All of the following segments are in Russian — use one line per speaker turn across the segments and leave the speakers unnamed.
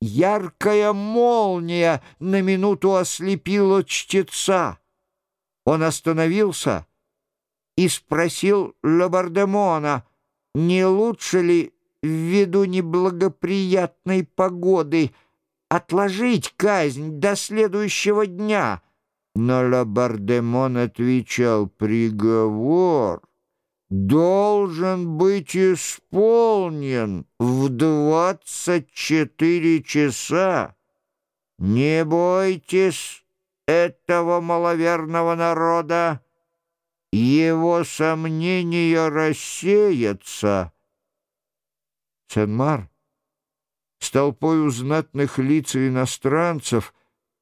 Яркая молния на минуту ослепила чтеца. Он остановился и спросил Лабардемона, не лучше ли ввиду неблагоприятной погоды отложить казнь до следующего дня. Но Лабардемон отвечал, приговор должен быть исполнен в двадцать четыре часа. Не бойтесь этого маловерного народа, его сомнения рассеются. Сен-Мар с толпою знатных лиц и иностранцев,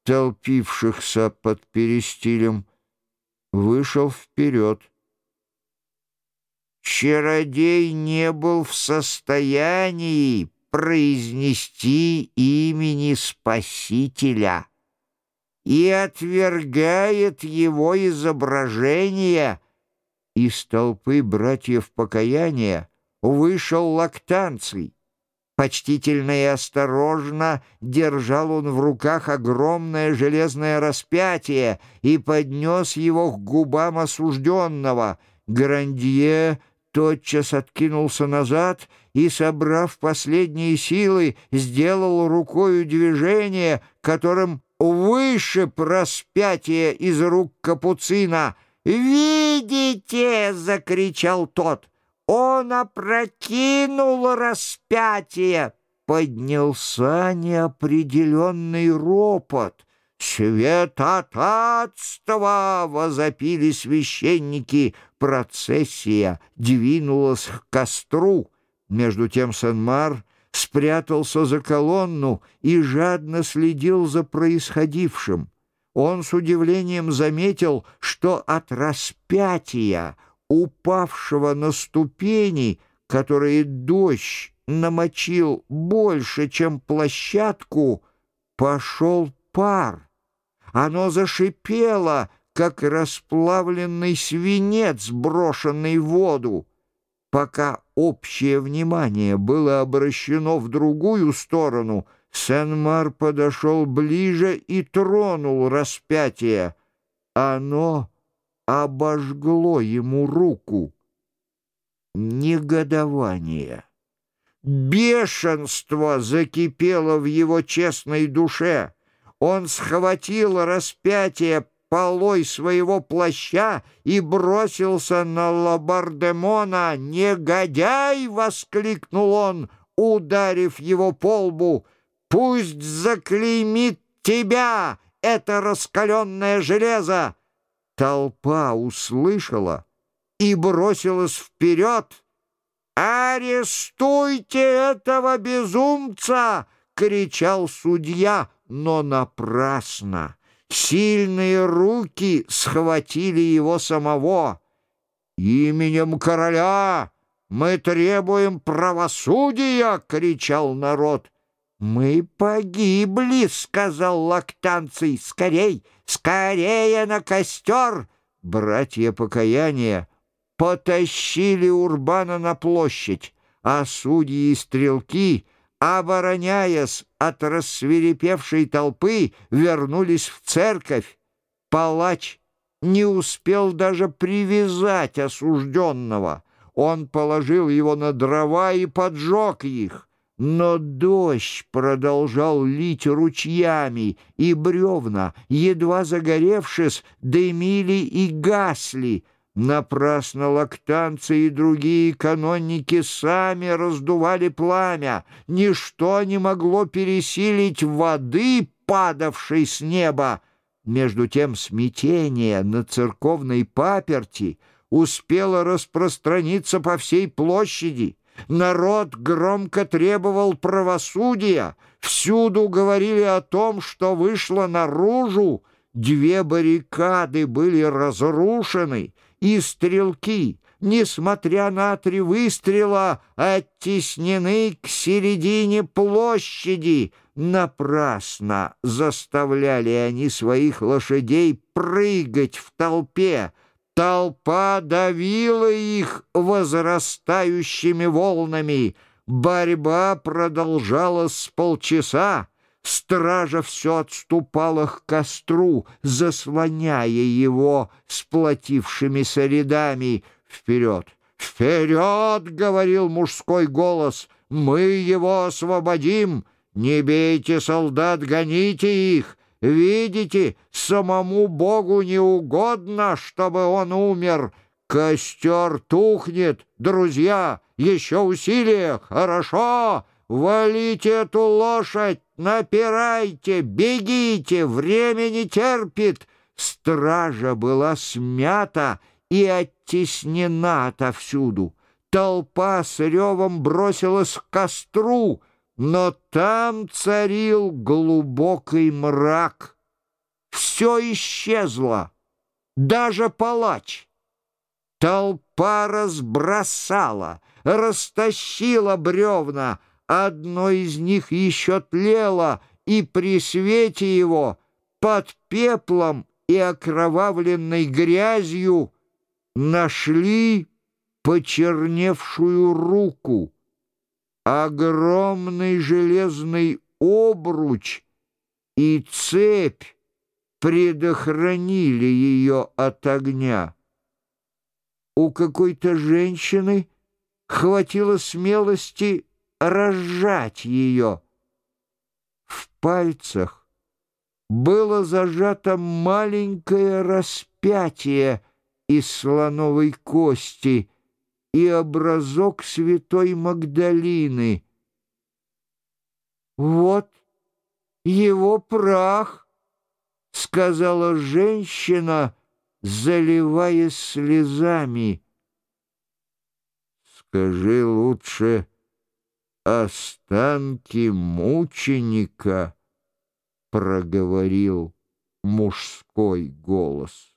толпившихся под перестилем, вышел вперед. Чародей не был в состоянии произнести имени Спасителя и отвергает его изображение. Из толпы братьев покаяния вышел лактанций. Почтительно и осторожно держал он в руках огромное железное распятие и поднес его к губам осужденного. Грандье тотчас откинулся назад и, собрав последние силы, сделал рукою движение, которым вышиб распятие из рук капуцина. «Видите!» — закричал тот — он опрокинул распятие. Поднялся неопределенный ропот. «Святотатство!» — возопили священники. Процессия двинулась к костру. Между тем Сен-Мар спрятался за колонну и жадно следил за происходившим. Он с удивлением заметил, что от распятия упавшего на ступени, которые дождь намочил больше, чем площадку, пошел пар. Оно зашипело, как расплавленный свинец, брошенный в воду. Пока общее внимание было обращено в другую сторону, Сен-Мар подошел ближе и тронул распятие. Оно обожгло ему руку. Негодование, бешенство закипело в его честной душе. Он схватил распятие полой своего плаща и бросился на Лабардемона. «Негодяй!» — воскликнул он, ударив его по лбу. «Пусть заклеймит тебя это раскаленное железо!» Толпа услышала и бросилась вперед. «Арестуйте этого безумца!» — кричал судья, но напрасно. Сильные руки схватили его самого. «Именем короля мы требуем правосудия!» — кричал народ. «Мы погибли!» — сказал лактанций. «Скорей!» «Скорее на костер!» Братья покаяния потащили Урбана на площадь, а судьи и стрелки, обороняясь от рассверепевшей толпы, вернулись в церковь. Палач не успел даже привязать осужденного. Он положил его на дрова и поджег их. Но дождь продолжал лить ручьями, и бревна, едва загоревшись, дымили и гасли. Напрасно лактанцы и другие канонники сами раздували пламя. Ничто не могло пересилить воды, падавшей с неба. Между тем смятение на церковной паперти успело распространиться по всей площади. Народ громко требовал правосудия, всюду говорили о том, что вышло наружу, две баррикады были разрушены, и стрелки, несмотря на три выстрела, оттеснены к середине площади. Напрасно заставляли они своих лошадей прыгать в толпе, Толпа давила их возрастающими волнами. Борьба продолжалась полчаса. Стража все отступала к костру, заслоняя его сплотившимися рядами. «Вперед! Вперед!» — говорил мужской голос. «Мы его освободим! Не бейте солдат, гоните их! Видите, самому Богу не угодно, чтобы он умер!» Костер тухнет, друзья, еще усилие, хорошо, валите эту лошадь, напирайте, бегите, время не терпит. Стража была смята и оттеснена отовсюду. Толпа с ревом бросилась к костру, но там царил глубокий мрак. Все исчезло, даже палач. Толпа разбросала, растащила бревна, одно из них еще тлело, и при свете его под пеплом и окровавленной грязью нашли почерневшую руку. Огромный железный обруч и цепь предохранили ее от огня у какой-то женщины хватило смелости разжать ее. В пальцах было зажато маленькое распятие из слоновой кости и образок святой Магдалины. «Вот его прах», — сказала женщина, — заливаясь слезами. «Скажи лучше останки мученика», — проговорил мужской голос.